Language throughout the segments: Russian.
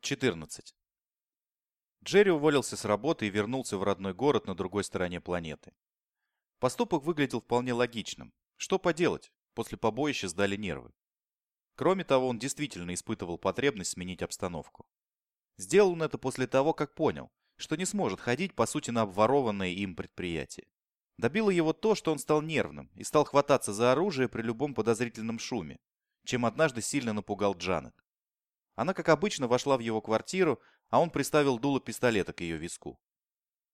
14. Джерри уволился с работы и вернулся в родной город на другой стороне планеты. Поступок выглядел вполне логичным. Что поделать, после побоища сдали нервы. Кроме того, он действительно испытывал потребность сменить обстановку. Сделал он это после того, как понял, что не сможет ходить, по сути, на обворованное им предприятие. Добило его то, что он стал нервным и стал хвататься за оружие при любом подозрительном шуме, чем однажды сильно напугал Джанет. Она, как обычно, вошла в его квартиру, а он приставил дуло пистолета к ее виску.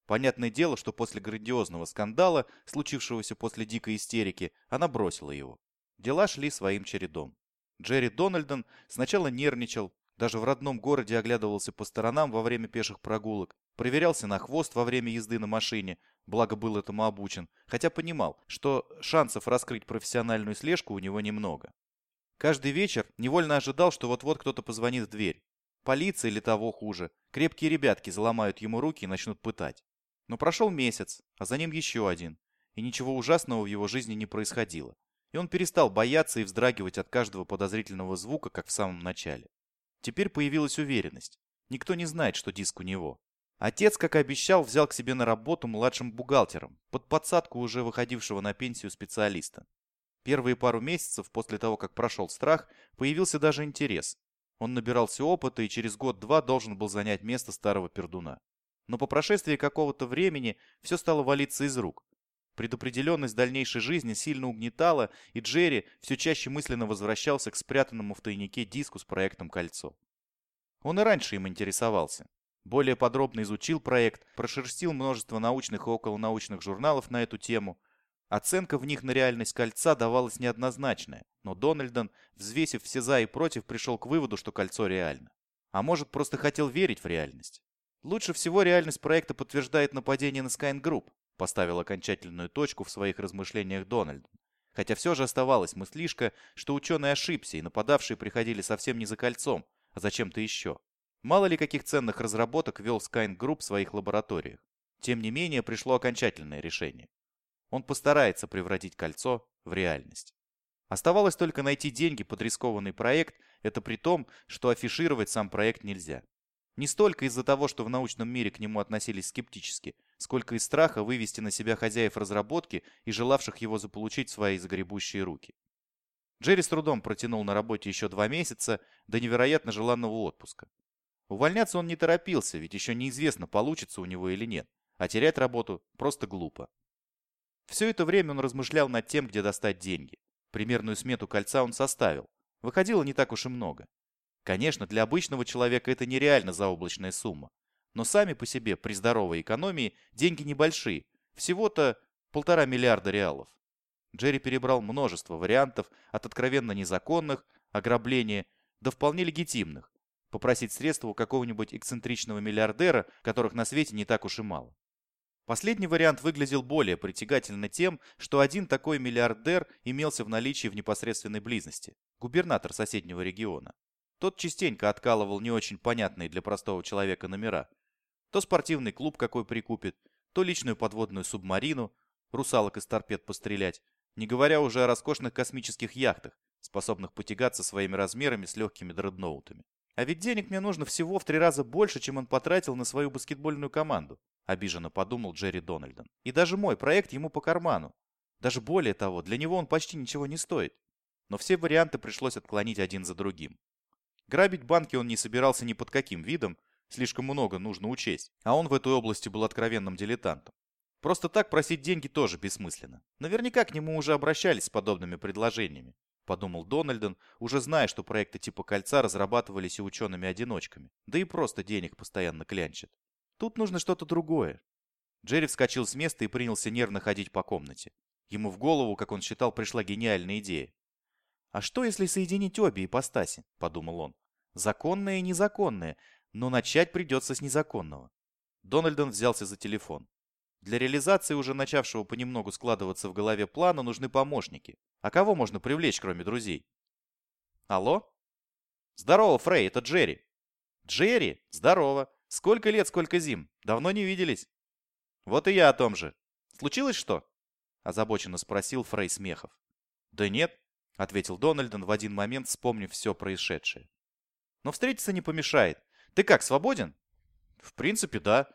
Понятное дело, что после грандиозного скандала, случившегося после дикой истерики, она бросила его. Дела шли своим чередом. Джерри Дональдон сначала нервничал, даже в родном городе оглядывался по сторонам во время пеших прогулок, проверялся на хвост во время езды на машине, благо был этому обучен, хотя понимал, что шансов раскрыть профессиональную слежку у него немного. Каждый вечер невольно ожидал, что вот-вот кто-то позвонит в дверь. Полиция или того хуже. Крепкие ребятки заломают ему руки и начнут пытать. Но прошел месяц, а за ним еще один. И ничего ужасного в его жизни не происходило. И он перестал бояться и вздрагивать от каждого подозрительного звука, как в самом начале. Теперь появилась уверенность. Никто не знает, что диск у него. Отец, как и обещал, взял к себе на работу младшим бухгалтером, под подсадку уже выходившего на пенсию специалиста. Первые пару месяцев после того, как прошел страх, появился даже интерес. Он набирался опыта и через год-два должен был занять место старого пердуна. Но по прошествии какого-то времени все стало валиться из рук. Предопределенность дальнейшей жизни сильно угнетала, и Джерри все чаще мысленно возвращался к спрятанному в тайнике диску с проектом «Кольцо». Он и раньше им интересовался. Более подробно изучил проект, прошерстил множество научных и околонаучных журналов на эту тему, Оценка в них на реальность кольца давалась неоднозначная, но Дональдон, взвесив все за и против, пришел к выводу, что кольцо реально. А может, просто хотел верить в реальность. Лучше всего реальность проекта подтверждает нападение на Skyne Group, поставил окончательную точку в своих размышлениях Дональдон. Хотя все же оставалась мыслишка, что ученый ошибся, и нападавшие приходили совсем не за кольцом, а за чем-то еще. Мало ли каких ценных разработок вел Skyne Group в своих лабораториях. Тем не менее, пришло окончательное решение. Он постарается превратить кольцо в реальность. Оставалось только найти деньги под рискованный проект, это при том, что афишировать сам проект нельзя. Не столько из-за того, что в научном мире к нему относились скептически, сколько из страха вывести на себя хозяев разработки и желавших его заполучить в свои загребущие руки. Джерри с трудом протянул на работе еще два месяца до невероятно желанного отпуска. Увольняться он не торопился, ведь еще неизвестно, получится у него или нет, а терять работу просто глупо. Все это время он размышлял над тем, где достать деньги. Примерную смету кольца он составил. Выходило не так уж и много. Конечно, для обычного человека это нереально заоблачная сумма. Но сами по себе при здоровой экономии деньги небольшие. Всего-то полтора миллиарда реалов. Джерри перебрал множество вариантов от откровенно незаконных, ограбления, до вполне легитимных. Попросить средства у какого-нибудь эксцентричного миллиардера, которых на свете не так уж и мало. Последний вариант выглядел более притягательно тем, что один такой миллиардер имелся в наличии в непосредственной близости – губернатор соседнего региона. Тот частенько откалывал не очень понятные для простого человека номера. То спортивный клуб какой прикупит, то личную подводную субмарину, русалок из торпед пострелять, не говоря уже о роскошных космических яхтах, способных потягаться своими размерами с легкими дредноутами. А ведь денег мне нужно всего в три раза больше, чем он потратил на свою баскетбольную команду. Обиженно подумал Джерри Дональдон. И даже мой проект ему по карману. Даже более того, для него он почти ничего не стоит. Но все варианты пришлось отклонить один за другим. Грабить банки он не собирался ни под каким видом, слишком много нужно учесть, а он в этой области был откровенным дилетантом. Просто так просить деньги тоже бессмысленно. Наверняка к нему уже обращались с подобными предложениями, подумал Дональдон, уже зная, что проекты типа «Кольца» разрабатывались и учеными-одиночками, да и просто денег постоянно клянчат. Тут нужно что-то другое. Джерри вскочил с места и принялся нервно ходить по комнате. Ему в голову, как он считал, пришла гениальная идея. «А что, если соединить обе ипостаси?» – подумал он. «Законное и незаконное, но начать придется с незаконного». Дональдон взялся за телефон. Для реализации уже начавшего понемногу складываться в голове плана нужны помощники. А кого можно привлечь, кроме друзей? Алло? Здорово, Фрей, это Джерри. Джерри, здорово. Сколько лет, сколько зим. Давно не виделись. Вот и я о том же. Случилось что? Озабоченно спросил Фрей Смехов. Да нет, ответил Дональдон в один момент, вспомнив все происшедшее. Но встретиться не помешает. Ты как, свободен? В принципе, да.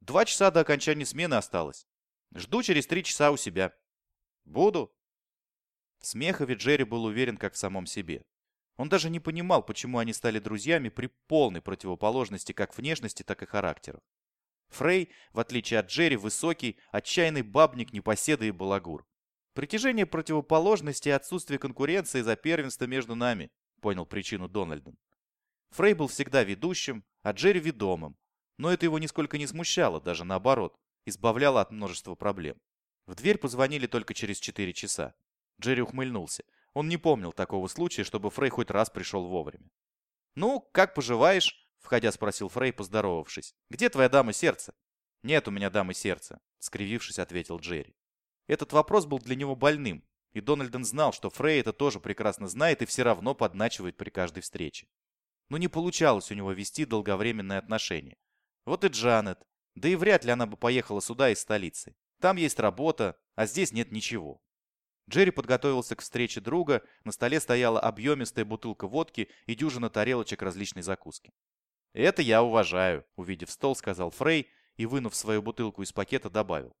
Два часа до окончания смены осталось. Жду через три часа у себя. Буду. В смехове Джерри был уверен как в самом себе. Он даже не понимал, почему они стали друзьями при полной противоположности как внешности, так и характеров. Фрей, в отличие от Джерри, высокий, отчаянный бабник, непоседа и балагур. Притяжение противоположности и отсутствие конкуренции за первенство между нами, понял причину Дональден. Фрей был всегда ведущим, а Джерри ведомым. Но это его нисколько не смущало, даже наоборот, избавляло от множества проблем. В дверь позвонили только через 4 часа. Джерри ухмыльнулся. Он не помнил такого случая, чтобы Фрей хоть раз пришел вовремя. «Ну, как поживаешь?» — входя спросил Фрей, поздоровавшись. «Где твоя дама сердца?» «Нет у меня дамы сердца», — скривившись, ответил Джерри. Этот вопрос был для него больным, и Дональден знал, что Фрей это тоже прекрасно знает и все равно подначивает при каждой встрече. Но не получалось у него вести долговременные отношения. Вот и Джанет. Да и вряд ли она бы поехала сюда из столицы. Там есть работа, а здесь нет ничего. Джерри подготовился к встрече друга, на столе стояла объемистая бутылка водки и дюжина тарелочек различной закуски. «Это я уважаю», — увидев стол, сказал Фрей и, вынув свою бутылку из пакета, добавил.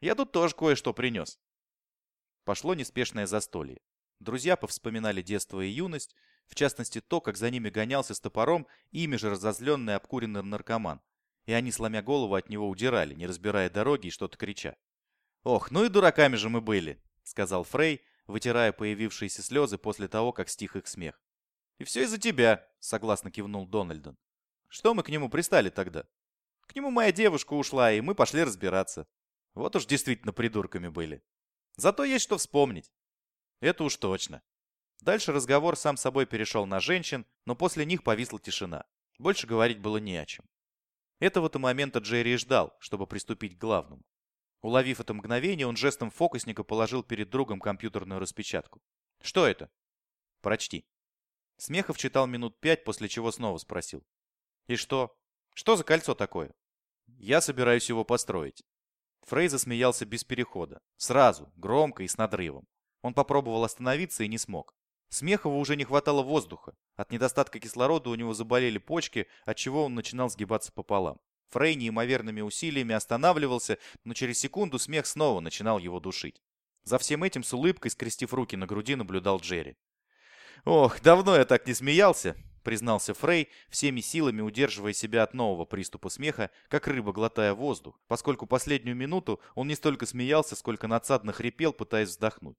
«Я тут тоже кое-что принес». Пошло неспешное застолье. Друзья повспоминали детство и юность, в частности то, как за ними гонялся с топором ими же разозленный обкуренный наркоман, и они, сломя голову, от него удирали, не разбирая дороги и что-то крича. «Ох, ну и дураками же мы были!» Сказал Фрей, вытирая появившиеся слезы после того, как стих их смех. «И все из-за тебя», — согласно кивнул Дональдон. «Что мы к нему пристали тогда? К нему моя девушка ушла, и мы пошли разбираться. Вот уж действительно придурками были. Зато есть что вспомнить». «Это уж точно». Дальше разговор сам собой перешел на женщин, но после них повисла тишина. Больше говорить было не о чем. Этого-то момента Джерри и ждал, чтобы приступить к главному. Уловив это мгновение, он жестом фокусника положил перед другом компьютерную распечатку. «Что это?» «Прочти». Смехов читал минут пять, после чего снова спросил. «И что? Что за кольцо такое?» «Я собираюсь его построить». Фрей засмеялся без перехода. Сразу, громко и с надрывом. Он попробовал остановиться и не смог. Смехову уже не хватало воздуха. От недостатка кислорода у него заболели почки, отчего он начинал сгибаться пополам. Фрей неимоверными усилиями останавливался, но через секунду смех снова начинал его душить. За всем этим с улыбкой, скрестив руки на груди, наблюдал Джерри. «Ох, давно я так не смеялся!» — признался Фрей, всеми силами удерживая себя от нового приступа смеха, как рыба глотая воздух, поскольку последнюю минуту он не столько смеялся, сколько надсадно хрипел, пытаясь вздохнуть.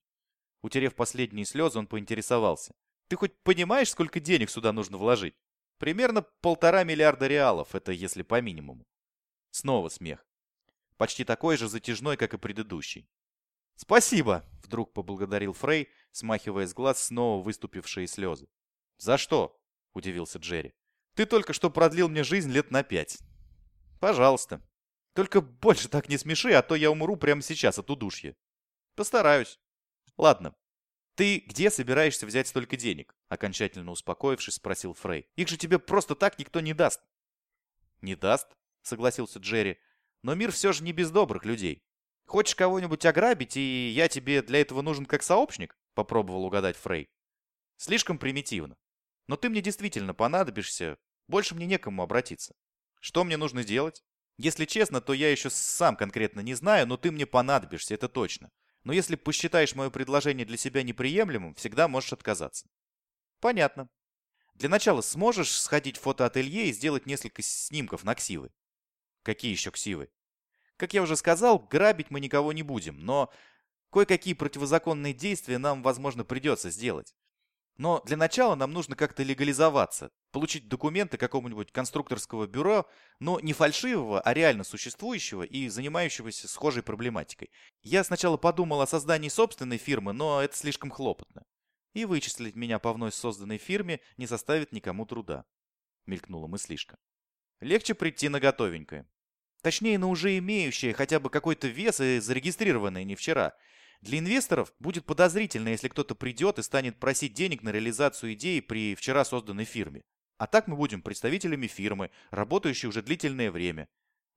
Утерев последние слезы, он поинтересовался. «Ты хоть понимаешь, сколько денег сюда нужно вложить?» Примерно полтора миллиарда реалов, это если по минимуму. Снова смех. Почти такой же затяжной, как и предыдущий. «Спасибо!» — вдруг поблагодарил Фрей, смахивая с глаз снова выступившие слезы. «За что?» — удивился Джерри. «Ты только что продлил мне жизнь лет на пять». «Пожалуйста. Только больше так не смеши, а то я умру прямо сейчас от удушья». «Постараюсь». «Ладно, «Ты где собираешься взять столько денег?» Окончательно успокоившись, спросил Фрей. «Их же тебе просто так никто не даст». «Не даст?» — согласился Джерри. «Но мир все же не без добрых людей. Хочешь кого-нибудь ограбить, и я тебе для этого нужен как сообщник?» — попробовал угадать Фрей. «Слишком примитивно. Но ты мне действительно понадобишься. Больше мне некому обратиться. Что мне нужно делать? Если честно, то я еще сам конкретно не знаю, но ты мне понадобишься, это точно. Но если посчитаешь мое предложение для себя неприемлемым, всегда можешь отказаться. Понятно. Для начала сможешь сходить в фотоателье и сделать несколько снимков на ксивы? Какие еще ксивы? Как я уже сказал, грабить мы никого не будем, но кое-какие противозаконные действия нам, возможно, придется сделать. Но для начала нам нужно как-то легализоваться, получить документы какого-нибудь конструкторского бюро, но не фальшивого, а реально существующего и занимающегося схожей проблематикой. Я сначала подумал о создании собственной фирмы, но это слишком хлопотно. И вычислить меня по вновь созданной фирме не составит никому труда. Мелькнула мыслишка. Легче прийти на готовенькое. Точнее, на уже имеющее хотя бы какой-то вес и зарегистрированное не вчера – для инвесторов будет подозрительно, если кто-то придет и станет просить денег на реализацию идеи при вчера созданной фирме. А так мы будем представителями фирмы, работающей уже длительное время.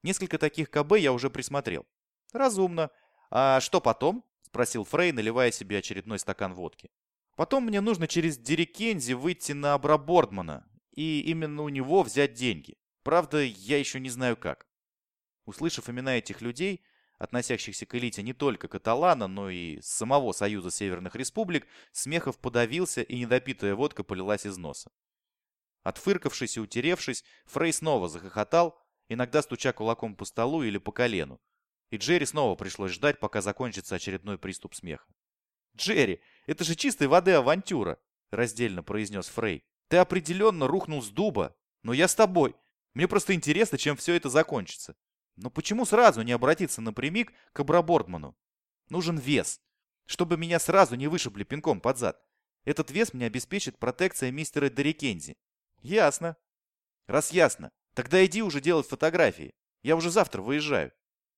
Несколько таких КБ я уже присмотрел. Разумно. А что потом? Спросил Фрей, наливая себе очередной стакан водки. Потом мне нужно через Дерекензи выйти на Абрабордмана и именно у него взять деньги. Правда, я еще не знаю как. Услышав имена этих людей, относящихся к элите не только Каталана, но и самого Союза Северных Республик, Смехов подавился, и недопитая водка полилась из носа. Отфыркавшись и утеревшись, Фрей снова захохотал, иногда стуча кулаком по столу или по колену. И Джерри снова пришлось ждать, пока закончится очередной приступ смеха. «Джерри, это же чистой воды авантюра!» — раздельно произнес Фрей. «Ты определенно рухнул с дуба, но я с тобой. Мне просто интересно, чем все это закончится. Но почему сразу не обратиться напрямик к Абрабордману? Нужен вес, чтобы меня сразу не вышибли пинком под зад. Этот вес мне обеспечит протекция мистера Дерикензи. Ясно. Раз ясно, тогда иди уже делать фотографии. Я уже завтра выезжаю.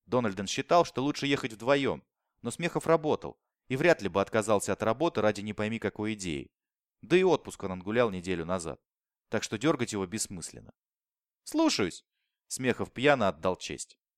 Дональден считал, что лучше ехать вдвоем, но Смехов работал и вряд ли бы отказался от работы ради не пойми какой идеи. Да и отпуск он отгулял неделю назад, так что дергать его бессмысленно. «Слушаюсь!» Смехов пьяно отдал честь.